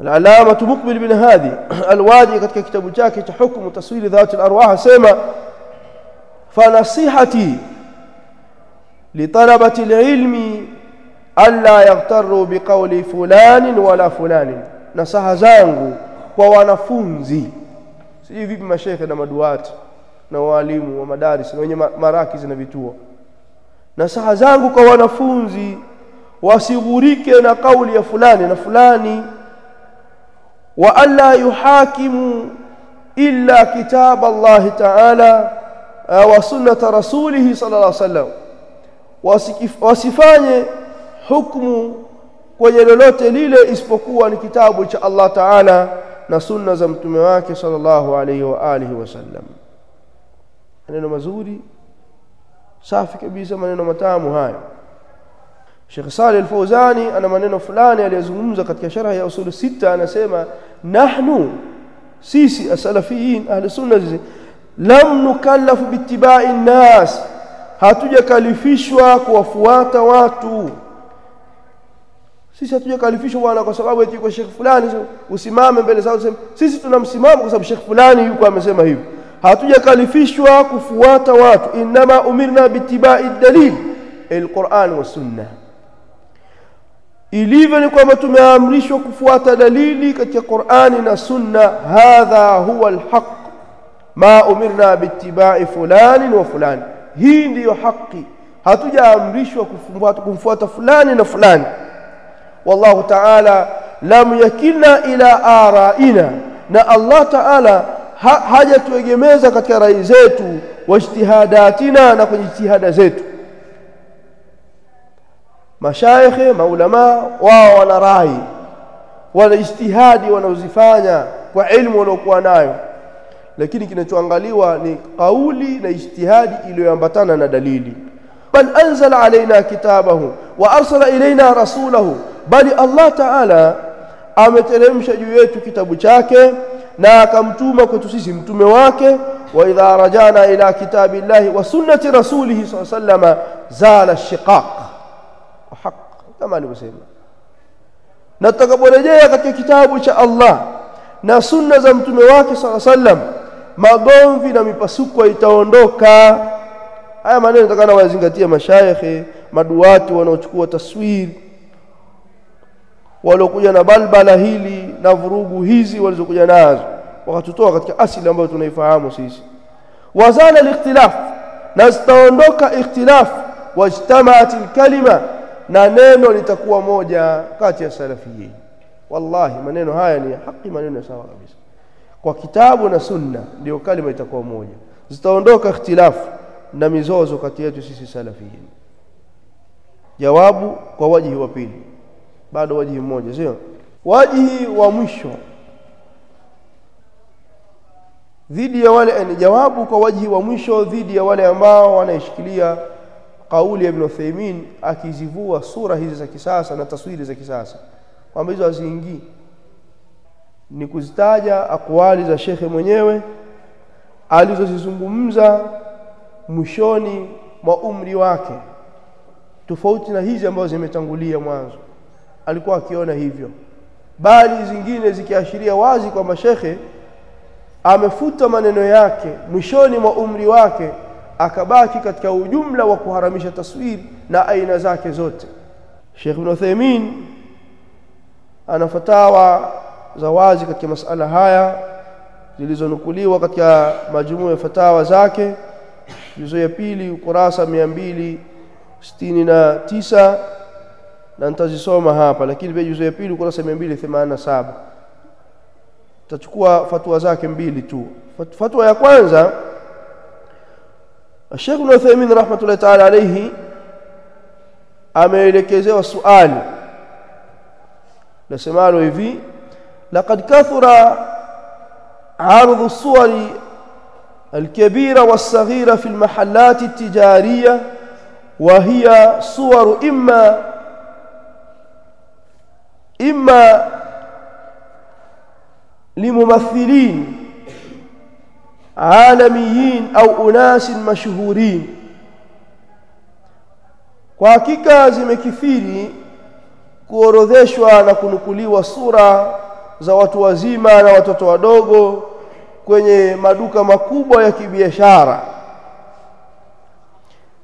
العلامة مقبل بن هادي الوادي katika kitabu chake cha hukumu taswiri dhati al-arwah asema فنصيحتي لطلبة العلم ألا يغتروا بقول فلان ولا فلان نصح zangu kwa wanafunzi sijui vipi mashekhe na maduati na walimu wa madaris na wenye marakizi na vituo nasaha zangu kwa wanafunzi wasighurike na kauli ya fulani na fulani wa alla yuhakimu illa kitab Allah ta'ala wa sunnata rasulih sallallahu alaihi wasallam. Wasifanye hukumu kwenye lolote lile isipokuwa ni kitabu cha Allah ta'ala na sunna za mtume wake sallallahu alaihi wa alihi wasallam. Maneno mazuri safi kabisa maneno matamu haya Sheikh Saleh Al-Fauzani ana maneno fulani aliyozungumza katika sharh ya usul sita anasema nahnu sisi asalafiyin ahli sunna lam nukallafu bittiba'i an-nas hatujakalifishwa kuwafuata watu sisi hatujakalifishwa bwana kwa sababu eti kwa Sheikh fulani usimame mbele zao useme sisi tuna msimamo kwa sababu Sheikh fulani yuko amesema hivi hatujakalifishwa kufuata watu inma umirna bittiba'i dalil alquran wa sunna ilivyo ni kwamba tumeamrishwa kufuata dalili katika Qur'ani na sunna hadha huwa alhaq ma umirna bittiba'i fulani wa fulani hii ndiyo haki hatujaamrishwa kumfuata fulani na fulani. Wallahu ta'ala lam yakilna ila araina. Na Allah ta'ala ha, hajatuegemeza katika rai zetu wajtihadatina na kwenye jitihada zetu mashaikhe maulama wao wana rai wana ijtihadi wanaozifanya kwa ilmu waliokuwa nayo. Lakini kinachoangaliwa ni kauli na ijtihadi iliyoambatana na dalili. Bal anzala alaina kitabahu wa arsala ilaina rasulahu. Bali Allah ta'ala ameteremsha juu yetu kitabu chake na akamtuma kwetu sisi mtume wake. Wa idha rajana ila kitabillahi wa sunnati rasulihi sallallahu alayhi wasallam zala shiqaq haq kama alivyosema. Na tutakaporejea katika kitabu cha Allah na sunna za mtume wake sallallahu sallam magomvi na mipasuko itaondoka. Haya maneno nataka wazingatia mashaikhe maduati wanaochukua taswiri waliokuja na balbala hili na vurugu hizi walizokuja nazo wakatutoa katika asili ambayo tunaifahamu sisi. Wazala al-ikhtilaf na zitaondoka ikhtilaf wajtamaat al-kalima na neno litakuwa moja kati ya salafiyin. Wallahi maneno haya ni haki maneno sawa kabisa. Kwa kitabu na sunna ndio kalima itakuwa moja. Zitaondoka ikhtilafu na mizozo kati yetu sisi salafiyin. Jawabu kwa wajihi wa pili. Bado wajihi mmoja sio? Wajihi wa mwisho. Dhidi ya wale ni jawabu kwa wajihi wa mwisho dhidi ya wale ambao wanaishikilia kauli ya Ibn Uthaymeen akizivua sura hizi za kisasa na taswiri za kisasa. Kwamba hizo haziingii. Ni kuzitaja akwali za shekhe mwenyewe alizozizungumza mwishoni mwa umri wake. Tofauti na hizi ambazo zimetangulia mwanzo. Alikuwa akiona hivyo. Bali zingine zikiashiria wazi kwamba shekhe amefuta maneno yake mwishoni mwa umri wake akabaki katika ujumla wa kuharamisha taswiri na aina zake zote. Sheikh Ibn Uthaymeen ana fatawa za wazi katika masala haya zilizonukuliwa katika majumuu ya fatawa zake. Juzo ya pili ukurasa 269 na nitazisoma hapa lakini pia juzo ya pili ukurasa 287 tachukua fatwa zake mbili tu. Fatwa ya kwanza Sheikh Ibn Uthaymeen rahmatullahi ta'ala alayhi ameelekezewa swali nasemalo hivi laqad kathura عرض الصور الكبيرة والصغيرة في المحلات التجارية وهي صور إما إما لممثلين alamiyin au unasin mashuhurin. Kwa hakika zimekithiri kuorodheshwa na kunukuliwa sura za watu wazima na watoto wadogo kwenye maduka makubwa ya kibiashara.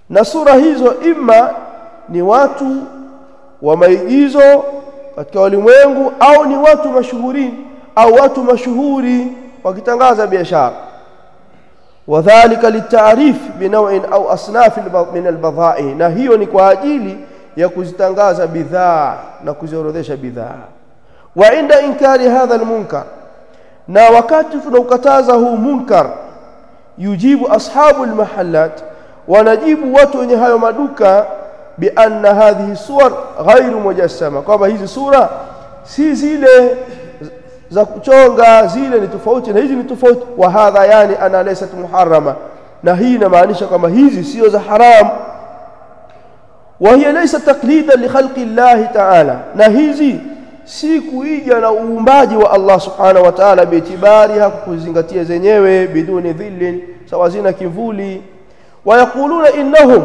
Na sura hizo imma ni watu wa maigizo katika walimwengu au ni watu mashuhurin au watu mashuhuri wakitangaza biashara. Wadhālika litarif binaw'in au asnaf min albadha'i na hiyo ni kwa ajili ya kuzitangaza bidhaa na kuziorodhesha bidhaa wa inda inkari hadha almunkar na wakati tunaukataza huu munkar yujibu ashabu almahallat wanajibu watu wenye hayo maduka bi anna hadhihi suwar ghairu mujassama kwamba hizi sura si zile za kuchonga zile ni tofauti na hizi ni tofauti. Wa hadha yani ana laysat muharrama. Na hii inamaanisha kwamba hizi sio za haramu wa hiya laysa taqlidan li khalqi Allah ta'ala. Na hizi si kuija na uumbaji wa Allah subhanahu wa ta'ala biitibari hakuzingatia zenyewe biduni dhillin sawazina kivuli. Wayakuluna innahum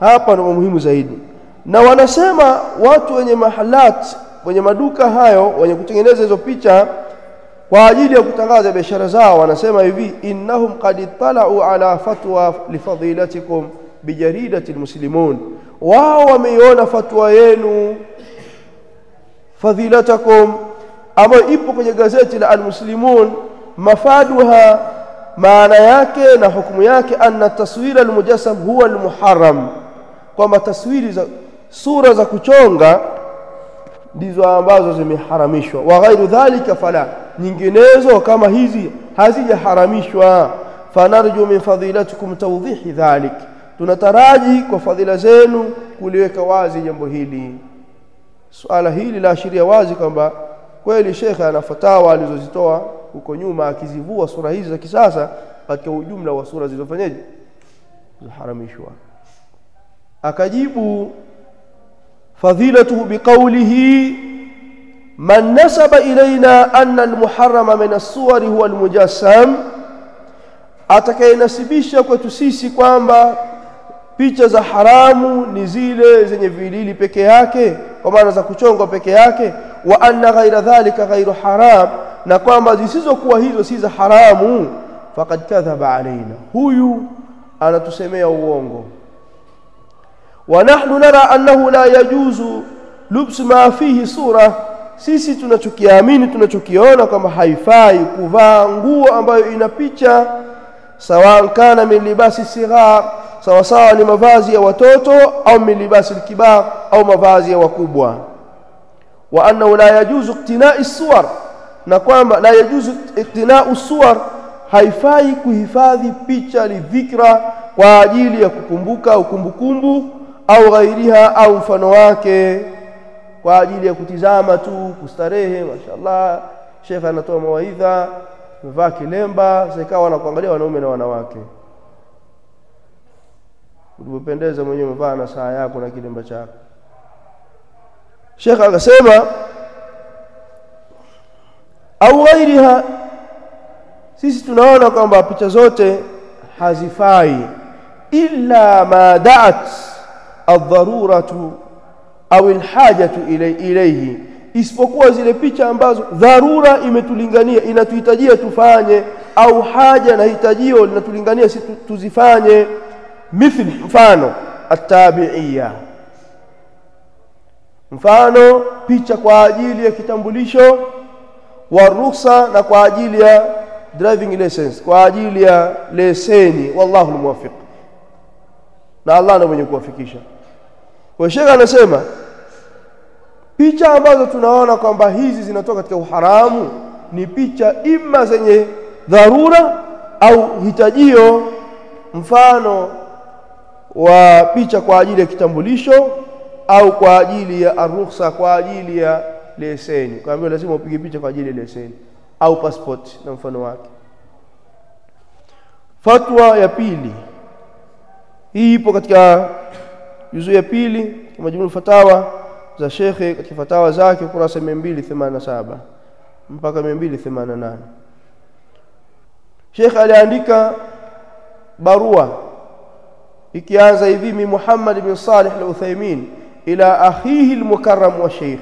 hapa ni muhimu zaidi. Na wanasema watu wenye mahalat wenye maduka hayo wenye kutengeneza hizo picha kwa ajili ya kutangaza biashara zao wanasema hivi innahum qad tala'u ala fatwa lifadilatikum bijaridati almuslimun wao wameiona fatwa yenu fadilatakum ambayo ipo kwenye gazeti la almuslimun mafaduha maana yake na hukumu yake anna taswira almujassam huwa almuharram kwamba taswiri za sura za kuchonga ndizo ambazo zimeharamishwa. Wa ghairu dhalika fala nyinginezo kama hizi hazijaharamishwa. Fanarju min fadilatikum tawdihi dhalik tunataraji kwa fadhila zenu kuliweka wazi jambo hili. Swala hili la laashiria wazi kwamba kweli shekhe ana fatawa alizozitoa huko nyuma akizivua sura hizi za kisasa katika ujumla wa sura zilizofanyaje? Ziharamishwa akajibu fadilatuhu biqawlihi man nasaba ilaina anna almuharrama min as-suwari huwa almujassam atakayenasibisha kwetu sisi kwamba picha za haramu ni zile zenye vilili peke yake kwa maana za kuchongwa peke yake wa anna ghaira dhalika ghairu haram na kwamba zisizokuwa hizo si za haramu. Faqad kadhaba alaina huyu anatusemea uongo nahnu nara annahu la yajuzu lubs ma fihi sura. Sisi tunachokiamini tunachokiona kwamba haifai kuvaa nguo ambayo ina picha sawa kana min libasi sighar sawa sawa ni mavazi ya watoto au min libasi kibar au mavazi ya wakubwa. Wa annahu la yajuzu iqtina'i suwar na kwamba la yajuzu iqtina'u suwar haifai kuhifadhi picha lidhikra kwa ajili ya kukumbuka ukumbukumbu kumbukumbu au ghairiha au mfano wake kwa ajili ya kutizama tu kustarehe mashallah. Shekha anatoa mawaidha amevaa kilemba zikawa wanakuangalia wanaume na wanawake. Ulipopendeza mwenyewe umevaa na saa yako na kilemba chako. Shekha akasema au ghairiha sisi tunaona kwamba picha zote hazifai illa ma da'at ad-daruratu au alhajatu ilayhi. Isipokuwa zile picha ambazo dharura imetulingania inatuhitajia tufanye au haja na hitajio linatulingania si tuzifanye. Mithli mfano atabiia mfano picha kwa ajili ya kitambulisho wa ruhusa na kwa ajili ya driving license kwa ajili ya leseni. Wallahu almuwaffiq. Na Allah ndiye mwenye kuwafikisha kwa anasema picha ambazo tunaona kwamba hizi zinatoka katika uharamu ni picha ima zenye dharura au hitajio. Mfano wa picha kwa ajili ya kitambulisho au kwa ajili ya ruhusa kwa ajili ya leseni. Hivyo lazima upige picha kwa ajili ya leseni au passport na mfano wake. Fatwa ya pili hii ipo katika juzu ya pili majumul fatawa za shekhe katika fatawa zake ukurasa 287 mpaka 288 shekhe aliandika barua ikianza hivi mi Muhammad bin Salih al-Uthaymeen ila akhihi al-mukarram wa sheikh.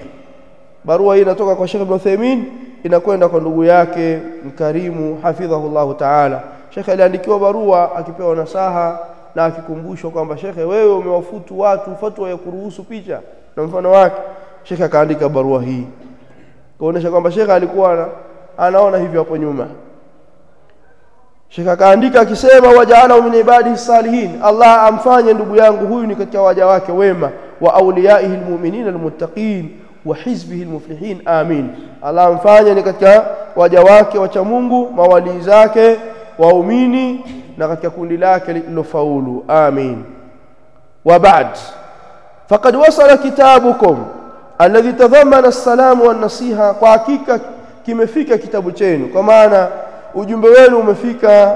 Barua hii inatoka kwa Sheikh Ibn Uthaymeen inakwenda kwa ndugu yake mkarimu hafidhahullah ta'ala. Sheikh aliandikiwa barua akipewa nasaha na akikumbushwa kwamba shekhe wewe umewafutu watu fatwa ya kuruhusu picha na mfano wake. Shekhe akaandika barua hii kuonesha kwamba shekhe alikuwa anaona hivyo hapo nyuma. Shekhe akaandika akisema wajaala min ibadihi salihin. Allah amfanye ndugu yangu huyu ni katika waja wake wema. Wa auliyaihi almu'minin almuttaqin wa hizbihi almuflihin amin. Allah amfanye ni katika waja wake wacha Mungu mawali zake waumini na katika kundi lake lilofaulu. Amin. Wa ba'd. Faqad wasala kitabukum alladhi tadhammana as-salamu wan-nasiha kwa hakika kimefika kitabu chenu. Kwa maana ujumbe wenu umefika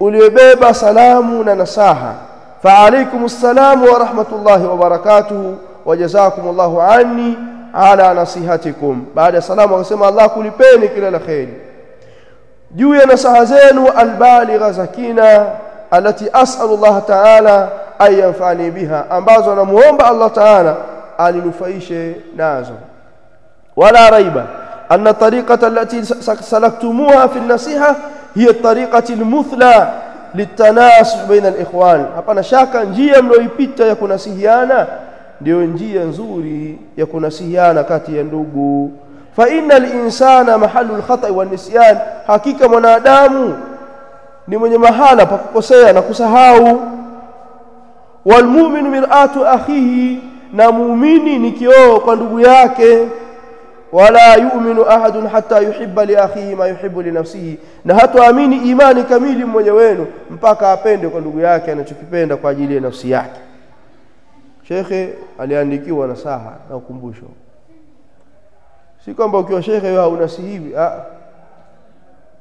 uliobeba salamu na nasaha. Fa alaykumus salamu wa rahmatullahi wa barakatuhu wa jazakumullahu anni ala nasihatikum. Baada ya salamu akasema Allah kulipeni kila la kheri juu ya nasaha zenu albaligha zakina alati as'alu Allah ta'ala yanfani biha ambazo namuomba Allah ta'ala aninufaishe nazo wala raiba anna tariqata allati salaktumuha fi an-nasiha hiya tariqati al-muthla litanasuh baina al-ikhwan hapana shaka njia mlioipita ya kunasihiana ndio njia nzuri ya kunasihiana kati ya ndugu fa innal insana mahalul khata'i wan nisyan hakika mwanadamu ni mwenye mahala pa kukosea na kusahau. Wal mu'minu mir'atu akhihi na muumini ni kioo kwa ndugu yake. Wala yu'minu ahadun hatta yuhibba li akhihi ma yuhibbu li nafsihi na hatuamini imani kamili mmoja wenu mpaka apende kwa ndugu yake anachokipenda kwa ajili ya nafsi yake. Shekhe aliandikiwa nasaha na ukumbusho si kwamba ukiwa shekhe wewe unasihiwi ah.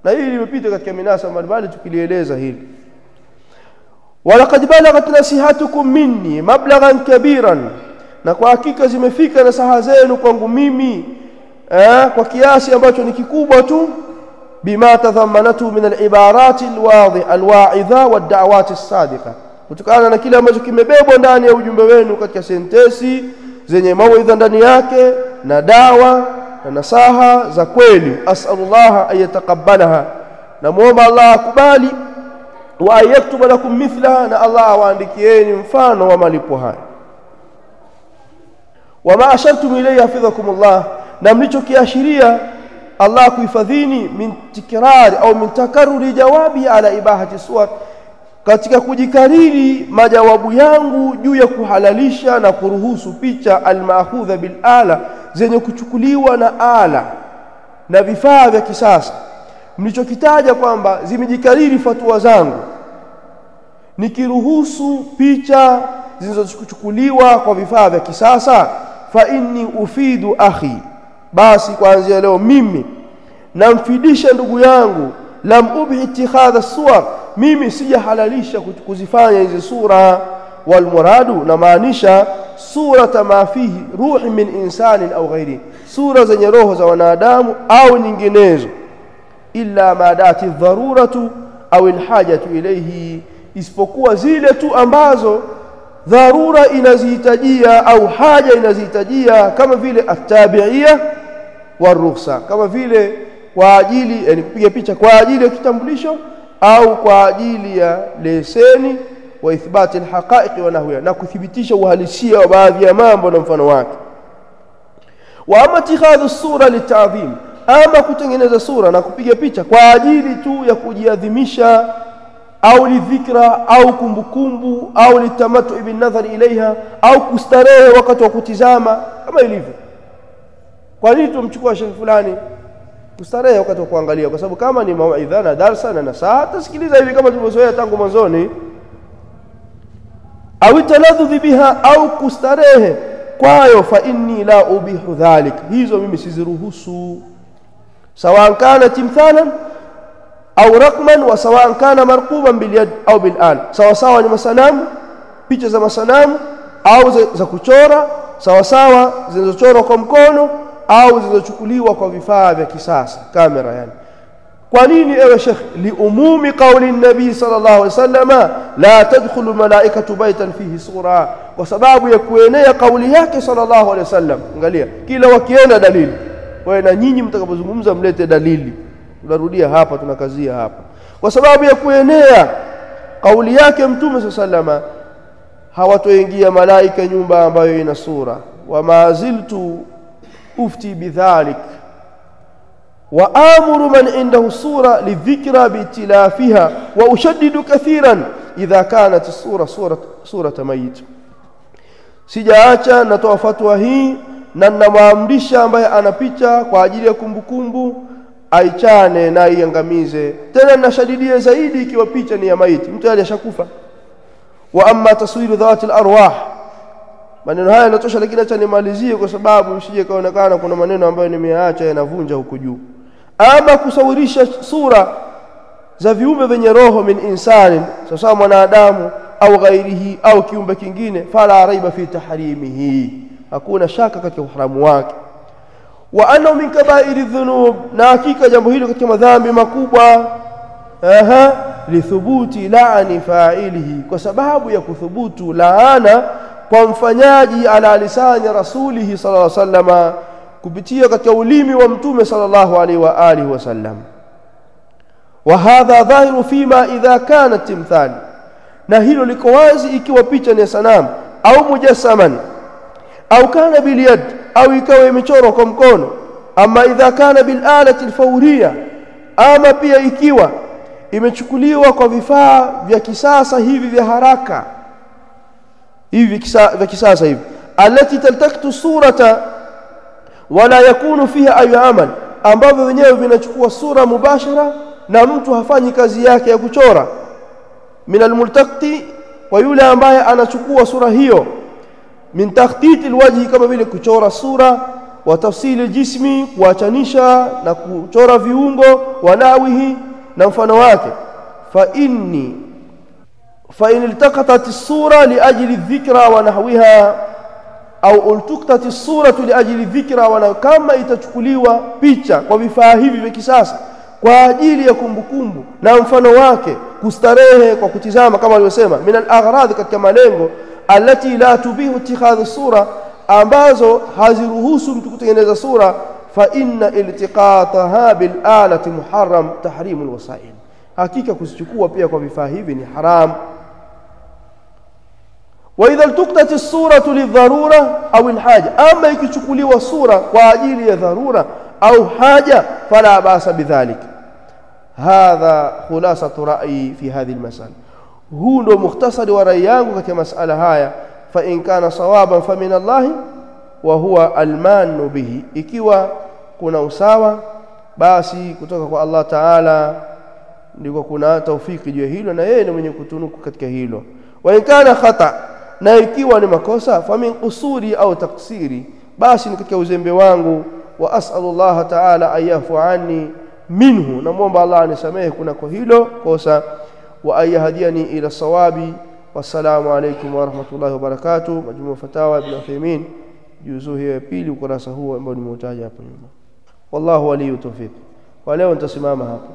Na hili limepita katika minasa mbalimbali tukilieleza hili. Walaqad balagat nasihatukum minni mablaghan kabiran. Na kwa hakika zimefika na saha zenu kwangu mimi eh, kwa kiasi ambacho ni kikubwa tu. Bima tadhammanatu min alibarati alwa'idha wad'awati as-sadiqa. Kutokana na kile ambacho kimebebwa ndani ya ujumbe wenu katika sentesi zenye mawaidha ndani yake na dawa na nasaha za kweli as'alullah ayataqabbalaha namuomba Allah akubali wa ayaktuba lakum mithlaha na Allah awaandikieni mfano wa malipo haya wama ashartum ilayhi hafidhakumullah na mlichokiashiria Allah kuhifadhini min tikrari au min takarruri jawabi ala ibahati suwar katika kujikariri majawabu yangu juu ya kuhalalisha na kuruhusu picha almaakhudha bil ala zenye kuchukuliwa na ala na vifaa vya kisasa mlichokitaja kwamba zimejikariri fatua zangu nikiruhusu picha zinazochukuliwa kwa vifaa vya kisasa fa inni ufidu akhi. Basi kuanzia leo mimi namfidisha ndugu yangu lam ubhi ittikhadha suwar mimi sijahalalisha kuzifanya hizi sura wal muradu na maanisha surata ma fihi ruhi min insanin au ghairi sura zenye roho za wanadamu au nyinginezo illa ma dati dharuratu au alhajatu ilayhi isipokuwa zile tu ambazo dharura inazihitajia au haja inazihitajia kama vile atabiia waruhsa kama vile kwa ajili yani kupiga picha kwa ajili ya kitambulisho au kwa ajili ya leseni wa ithbati alhaqaiq wa nahwiha na kuthibitisha uhalisia wa baadhi ya mambo na mfano wake. Wa ama tikhadhu sura litadhim ama kutengeneza sura na kupiga picha kwa ajili tu ya kujiadhimisha au lidhikra au kumbukumbu au litamatu ibn nadhar ilaiha au kustarehe wakati wa kutizama kama ilivyo. Kwa nini tumchukua shekhi fulani kustarehe wakati wa kuangalia? Kwa sababu kama ni mawaidha na darsa na nasaha tasikiliza hivi kama tulivyozoea tangu mwanzoni au taladhudhi biha au kustarehe kwayo fa inni la ubihu dhalik. Hizo mimi siziruhusu. Sawa kana timthalan au raqman wa sawa kana marquban bil yad au bil al sawa sawa ni masanamu picha za masanamu au za, za kuchora. Sawa sawa zinazochorwa kwa mkono au zinazochukuliwa kwa vifaa vya kisasa kamera yani kwa nini ewe shekh liumumi qauli nabii sallallahu alaihi wasallam la tadkhulu malaikatu baitan fihi sura? Kwa sababu ya kuenea kauli yake sallallahu alaihi wasallam. Angalia kila wakienda dalili kwa na nyinyi mtakapozungumza mlete dalili. Tunarudia hapa tunakazia hapa. Kwa sababu ya kuenea kauli yake mtume sallama hawatoingia malaika nyumba ambayo ina sura. Wa maziltu ufti bidhalik man indahu sura lidhikra biitilafiha wa ushaddidu kathiran idha kanat sura sura surata mayit. Sijaacha natoa fatwa hii na ninamwamrisha ambaye ana picha kwa ajili ya kumbukumbu aichane na iangamize tena nashadidia zaidi ikiwa picha ni ya maiti. Mtu alishakufa wa amma taswiru dhawati alarwah maneno haya yanatosha lakini acha nimalizie kwa sababu usije kaonekana kuna maneno ambayo nimeacha yanavunja huku juu ama kusawirisha sura za viumbe vyenye roho min insani sasa mwanadamu au ghairihi au kiumbe kingine fala raiba fi tahrimihi hakuna shaka katika uharamu wake wa annahu min kaba'iri dhunub na hakika jambo hilo katika madhambi makubwa aha lithubuti laani fa'ilihi kwa sababu ya kuthubutu laana kwa mfanyaji ala lisani rasulihi sallallahu alaihi wasallam kupitia katika ulimi wa mtume sallallahu alaihi wa alihi wasallam wa hadha dhahiru fima idha kana timthal na hilo liko wazi ikiwa picha ni sanamu au mujassaman au kana bilyad au ikawa imechorwa kwa mkono ama idha kana bil alati alfawriya ama pia ikiwa imechukuliwa kwa vifaa vya kisasa hivi vya haraka hivi vya kisasa hivi alati taltaktu surata wala yakunu fiha ayu amal ambavyo wenyewe vinachukua sura mubashara na mtu hafanyi kazi yake ya kuchora. Min almultaqti wa yule ambaye anachukua sura hiyo. Min takhtiti kama vile kuchora sura wa tafsili jismi kuachanisha na kuchora viungo wanawihi na mfano wake. Fa inni fa in iltaqatat as-sura li ajli dhikra wa nahwiha au ultuktati as-suratu liajli dhikra wala kama itachukuliwa picha kwa vifaa hivi vya kisasa kwa ajili ya kumbukumbu na mfano wake kustarehe kwa kutizama kama alivyosema min al-aghrad katika malengo alati la tubihu ittikhadhu sura ambazo haziruhusu mtu kutengeneza sura. Fa inna iltiqataha bil alati muharram tahrimul wasail. Hakika kuzichukua pia kwa vifaa hivi ni haram wa idha iltuqtat as-suratu lidharura au alhaja ama ikichukuliwa sura kwa ajili ya dharura au haja fala basa bidhalik hadha khulasatu ra'yi fi hadhihi al-mas'ala huu ndo mukhtasari wa rai yangu katika masala haya fa in kana sawaban fa min Allah wa huwa almanu bihi ikiwa kuna usawa basi kutoka kwa Allah Taala ndiko kuna taufiki juu ya hilo na yeye ni mwenye kutunuku katika hilo wa in kana khata na ikiwa ni makosa famin kusuri au taksiri basi ni katika uzembe wangu wa as'alullaha ta'ala ayafu anni minhu. Namwomba Allah anisamehe kuna kwa hilo kosa wa ayahdiani ila sawabi. Wassalamu alaykum wa rahmatullahi wa barakatuh. Majmuu fatawa ibn Uthaymeen juzuu hiyo ya pili ukurasa huo ambao nimeutaja hapo nyuma. Wallahu waliyutawfiq kwa leo nitasimama hapa.